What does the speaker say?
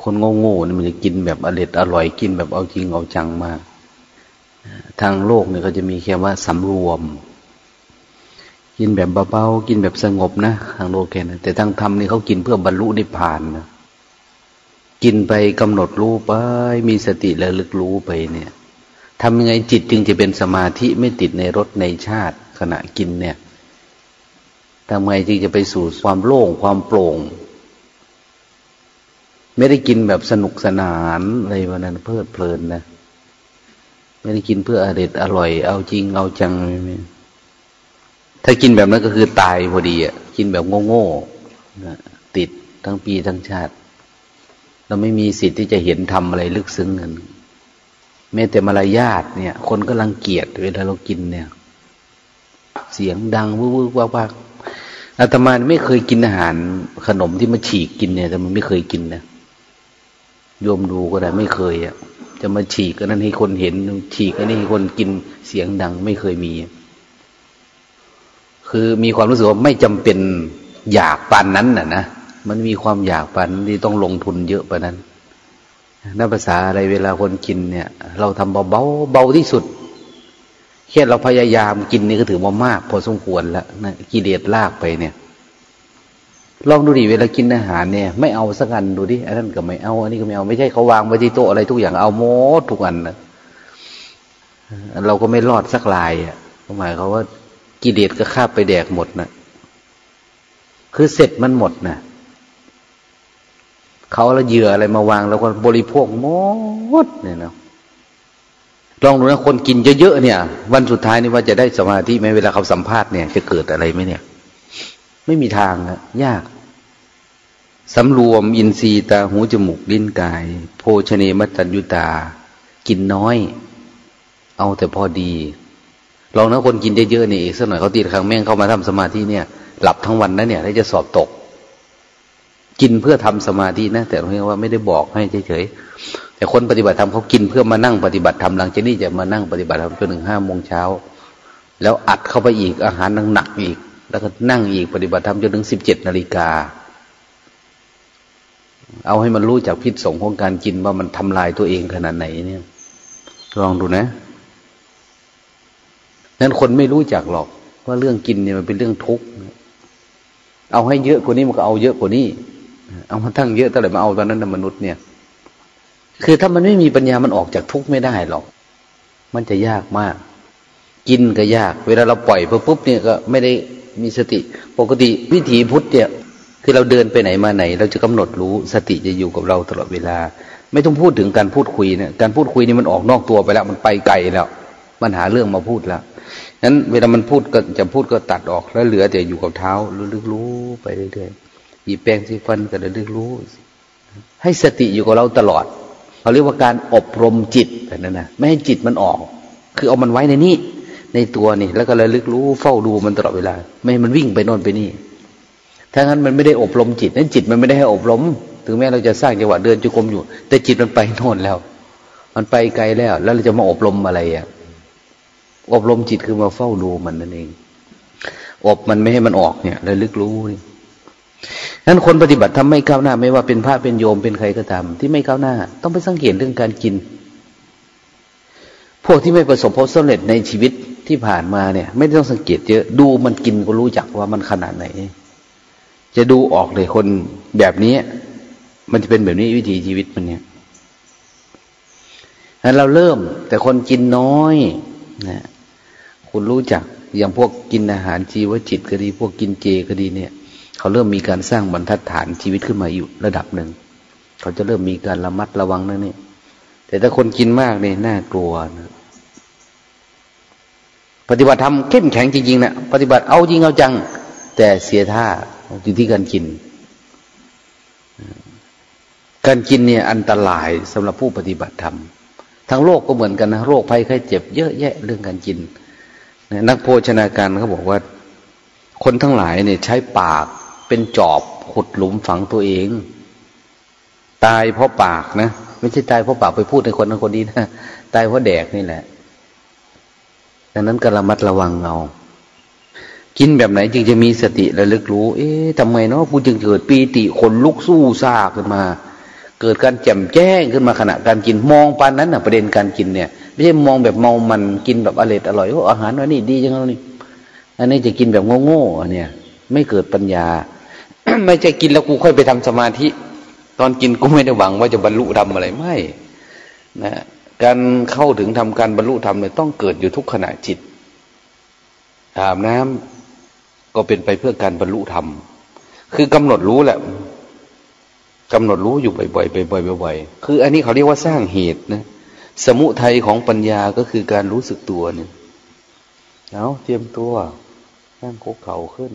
คนโง่ๆนี่มันจะกินแบบอร่อยอร่อยกินแบบเอาจริงเอาจังมาก ทางโลกเนี่ยเขาจะมีแค่ว่าสำรวม กินแบบเบาๆกินแบบสงบนะทางโลกแค่นั้นแต่ทางธรรมนี่เขากินเพื่อบรรลุนิพพานนะกินไปกำหนดรู้ไป มีสติระลึกรู้ไปเนี่ยทำยังไงจิตจึงจะเป็นสมาธิไม่ติดในรสในชาติขณะกินเนี่ยทำไงจึงจะไปสู่ความโล่งความโปร่ง ไม่ได้กินแบบสนุกสนานอะไรวันนั้นเพลิดเพลินนะไม่ได้กินเพื่ออร่อยอร่อย เอาจริงเอาจังไม่ถ้ากินแบบนั้นก็คือตายพอดีอะกินแบบโง่ๆติดทั้งปีทั้งชาติ เราไม่มีสิทธิ์ที่จะเห็นทำอะไรลึกซึ้งกันแม้แต่มารยาทเนี่ย คนก็รังเกียจเวลาเรากินเนี่ย เสียงดังวื้อๆว่าๆอาตมาไม่เคยกินอาหารขนมที่มาฉีกกินเนี่ยแต่มันไม่เคยกินนะ โยมดูก็ได้ไม่เคยอะจะมาฉีกก็นั้นให้คนเห็น ฉีกก็นี่ให้คนกินเสียงดังไม่เคยมี คือมีความรู้สึกว่าไม่จำเป็นอยากปานนั้นน่ะนะมันมีความอยากปันที่ต้องลงทุนเยอะปะนั้นนักภาษาอะไรเวลาคนกินเนี่ย เราทำเบาเบาเบาที่สุดแค่เราพยายามกินนี่ก็ถือว่ามาก พอสมควรแล้วนะกิเลสลากไปเนี่ย ลองดูดิเวลากินอาหารเนี่ย ไม่เอาสักอันดูดิอันนั้นก็ไม่เอาอันนี้ก็ไม่เอาไม่ใช่เขาวางไว้ที่โต๊ะอะไรทุกอย่างเอาหมดทุกอันนะเราก็ไม่รอดสักลายอะหมายเขาว่ากิเลสก็คาบไปแดกหมดนะคือเสร็จมันหมดนะเขาแล้วเหยื่ออะไรมาวางแล้วก็บริโภคหมดเนี่ยนะลองดูนะคนกินเยอะๆเนี่ย วันสุดท้ายนี่ว่าจะได้สมาธิไหมเวลาเขาสัมภาษณ์เนี่ยจะเกิดอะไรไหมเนี่ย ไม่มีทางอะยากสำรวมอินทรีย์ตาหูจมูกลิ้นกาย โภชเนมัตัญญุตา กินน้อย เอาแต่พอดีลองนะคนกินเยอะๆนี่อีกสักหน่อยเขาตีครั้งแม่งเข้ามาทำสมาธิเนี่ย หลับทั้งวันนะเนี่ยแล้วจะสอบตก กินเพื่อทำสมาธินะ แต่เรียกว่าไม่ได้บอกให้เฉยๆแต่คนปฏิบัติธรรมเขากินเพื่อมานั่งปฏิบัติธรรมหลังจากนี้จะมานั่งปฏิบัติธรรมจนถึงห้าโมงเช้า แล้วอัดเข้าไปอีกอาหารหนักๆอีก แล้วก็นั่งอีกปฏิบัติธรรมจนถึงสิบเจ็ดนาฬิกา เอาให้มันรู้จากพิษสงของการกินว่ามันทำลายตัวเองขนาดไหนเนี่ยลองดูนะนั้นคนไม่รู้จักหรอก ว่าเรื่องกินเนี่ยมันเป็นเรื่องทุกข์เอาให้เยอะกว่านี้มันก็เอาเยอะกว่านี้ เอามาตั้งเยอะเท่าไหร่มาเอาตอนนั้นนะมนุษย์เนี่ย คือถ้ามันไม่มีปัญญามันออกจากทุกข์ไม่ได้หรอก มันจะยากมาก กินก็ยาก เวลาเราปล่อยปุ๊บเนี่ยก็ไม่ได้ มีสติ ปกติวิถีพุทธเนี่ยคือเราเดินไปไหนมาไหน เราจะกำหนดรู้สติจะอยู่กับเราตลอดเวลา ไม่ต้องพูดถึงการพูดคุยเนี่ยการพูดคุยนี่มันออกนอกตัวไปแล้วมันไปไกลแล้ว มันหาเรื่องมาพูดแล้วนั้นเวลามันพูดก็จะพูดก็ตัดออกแล้วเหลือแต่อยู่กับเท้าลึกรู้ไปเรื่อยๆหยิบแปรงสีฟันก็ระลึกรู้ ให้สติอยู่กับเราตลอดเขาเรียกว่าการอบรมจิตแบบนั้นนะไม่ให้จิตมันออก คือเอามันไว้ในนี้ ในตัวนี่ แล้วก็ระลึกรู้เฝ้าดูมันตลอดเวลา ไม่ให้มันวิ่งไปโน่นไปนี่ ถ้างั้นมันไม่ได้อบรมจิตนั้นจิตมันไม่ได้ให้อบรม ถึงแม้เราจะสร้างจังหวะเดินจุกรมอยู่ แต่จิตมันไปโน่นแล้ว มันไปไกลแล้ว แล้วเราจะมาอบรมอะไรอะ อบรมจิตคือมาเฝ้าดูมันนั่นเอง อบมันไม่ให้มันออกเนี่ยระลึกรู้นี่นั้นคนปฏิบัติทำไม่ก้าวหน้า ไม่ว่าเป็นพระเป็นโยมเป็นใครก็ตามที่ไม่ก้าวหน้า ต้องไปสังเกตเรื่องการกิน พวกที่ไม่ประสบผลสำเร็จในชีวิต ที่ผ่านมาเนี่ย ไม่ต้องสังเกตเยอะดูมันกินก็รู้จักว่ามันขนาดไหน จะดูออกเลยคนแบบนี้ มันจะเป็นแบบนี้วิถีชีวิตมันเนี่ยนั้นเราเริ่ม แต่คนกินน้อยนะคุณรู้จักอย่างพวกกินอาหารชีวจิตก็ดี พวกกินเจก็ดีเนี่ย เขาเริ่มมีการสร้างบรรทัดฐานชีวิตขึ้นมาอยู่ระดับหนึ่ง เขาจะเริ่มมีการระมัดระวังนั่นนี่แต่ถ้าคนกินมากเนี่ยน่ากลัวนะ ปฏิบัติทำเข้มแข็งจริงๆนะปฏิบัติเอาจริงเอาจัง แต่เสียท่าอยู่ที่การกิน การกินเนี่ยอันตรายสำหรับผู้ปฏิบัติธรรมทั้งโลกก็เหมือนกันนะโรคภัยไข้เจ็บเยอะแยะเรื่องการกิน นักโภชนาการเขาบอกว่า คนทั้งหลายเนี่ยใช้ปากเป็นจอบขุดหลุมฝังตัวเอง ตายเพราะปากนะไม่ใช่ตายเพราะปากไปพูดในคนนั้นคนนี้นะตายเพราะแดกนี่แหละ ดังนั้นก็ระมัดระวังเอา กินแบบไหนจึงจะมีสติระลึกรู้ เอ๊ะทำไมเนาะกูจึงเกิดปีติขนลุกสู้ซาขึ้นมา เกิดการแจ่มแจ้งขึ้นมาขณะการกินมองปานนั้นนะประเด็นการกินเนี่ย ไม่ใช่มองแบบเมามันกินแบบอร่อยอร่อยว่าอาหารวันนี้ดีจังเลยนี่อันนี้จะกินแบบโง่ๆเนี่ย ไม่เกิดปัญญา ไม่ใช่กินแล้วกูค่อยไปทำสมาธิ ตอนกินกูไม่ได้หวังว่าจะบรรลุธรรมอะไรไม่ นะ การเข้าถึงทำการบรรลุธรรมเนี่ยต้องเกิดอยู่ทุกขณะจิต อาบน้ำก็เป็นไปเพื่อการบรรลุธรรม คือกำหนดรู้แหละกำหนดรู้อยู่บ่อยๆบ่อยๆบ่อยๆคือ อันนี้เขาเรียกว่าสร้างเหตุนะ สมุทัยของปัญญาก็คือการรู้สึกตัวเนี่ยเอาเตรียมตัวนั่งคุกเข่าขึ้น